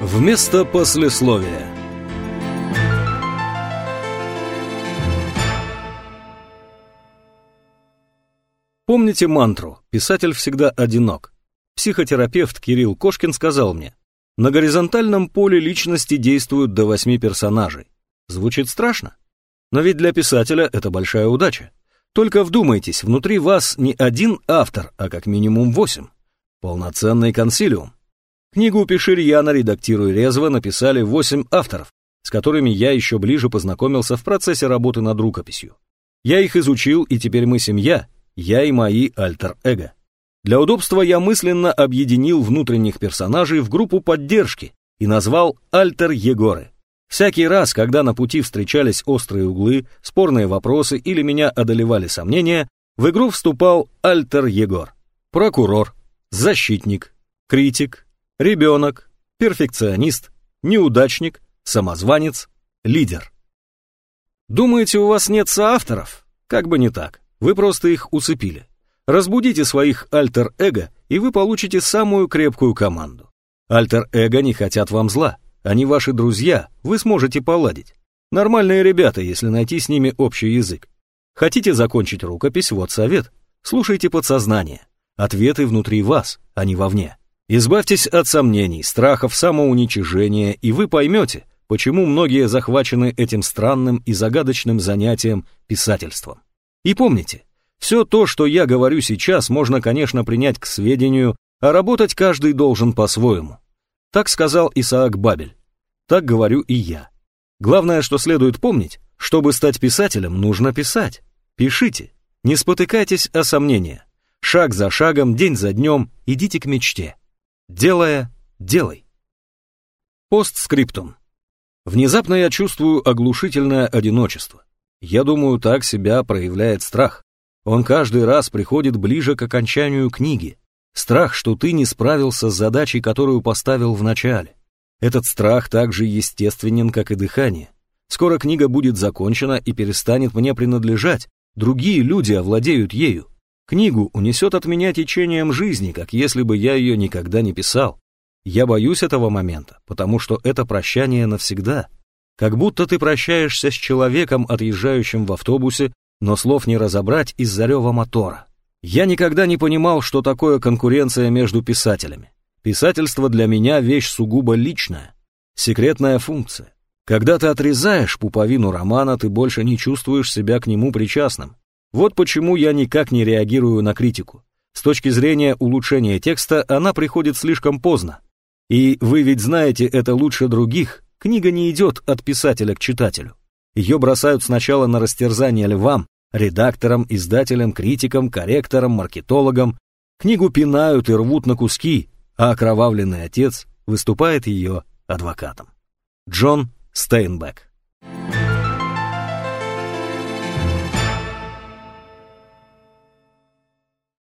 Вместо послесловия Помните мантру «Писатель всегда одинок». Психотерапевт Кирилл Кошкин сказал мне, на горизонтальном поле личности действуют до восьми персонажей. Звучит страшно? Но ведь для писателя это большая удача. Только вдумайтесь, внутри вас не один автор, а как минимум восемь. Полноценный консилиум. Книгу «Пиши рьяно, редактируй резво» написали восемь авторов, с которыми я еще ближе познакомился в процессе работы над рукописью. Я их изучил, и теперь мы семья, я и мои альтер-эго. Для удобства я мысленно объединил внутренних персонажей в группу поддержки и назвал альтер-егоры. Всякий раз, когда на пути встречались острые углы, спорные вопросы или меня одолевали сомнения, в игру вступал альтер-егор. Прокурор, защитник, критик, ребенок, перфекционист, неудачник, самозванец, лидер. Думаете, у вас нет соавторов? Как бы не так. Вы просто их усыпили. Разбудите своих альтер-эго, и вы получите самую крепкую команду. Альтер-эго не хотят вам зла. Они ваши друзья, вы сможете поладить. Нормальные ребята, если найти с ними общий язык. Хотите закончить рукопись, вот совет. Слушайте подсознание. Ответы внутри вас, а не вовне. Избавьтесь от сомнений, страхов, самоуничижения, и вы поймете, почему многие захвачены этим странным и загадочным занятием писательством. И помните, все то, что я говорю сейчас, можно, конечно, принять к сведению, а работать каждый должен по-своему. Так сказал Исаак Бабель. Так говорю и я. Главное, что следует помнить, чтобы стать писателем, нужно писать. Пишите, не спотыкайтесь о сомнения. Шаг за шагом, день за днем, идите к мечте. Делая, делай. Постскриптум. Внезапно я чувствую оглушительное одиночество. Я думаю, так себя проявляет страх. Он каждый раз приходит ближе к окончанию книги. Страх, что ты не справился с задачей, которую поставил в начале. Этот страх так же естественен, как и дыхание. Скоро книга будет закончена и перестанет мне принадлежать, другие люди овладеют ею. Книгу унесет от меня течением жизни, как если бы я ее никогда не писал. Я боюсь этого момента, потому что это прощание навсегда — как будто ты прощаешься с человеком, отъезжающим в автобусе, но слов не разобрать из-за рева мотора. Я никогда не понимал, что такое конкуренция между писателями. Писательство для меня вещь сугубо личная, секретная функция. Когда ты отрезаешь пуповину романа, ты больше не чувствуешь себя к нему причастным. Вот почему я никак не реагирую на критику. С точки зрения улучшения текста она приходит слишком поздно. И вы ведь знаете это лучше других, Книга не идет от писателя к читателю. Ее бросают сначала на растерзание львам, редакторам, издателям, критикам, корректорам, маркетологам. Книгу пинают и рвут на куски, а окровавленный отец выступает ее адвокатом. Джон Стейнбек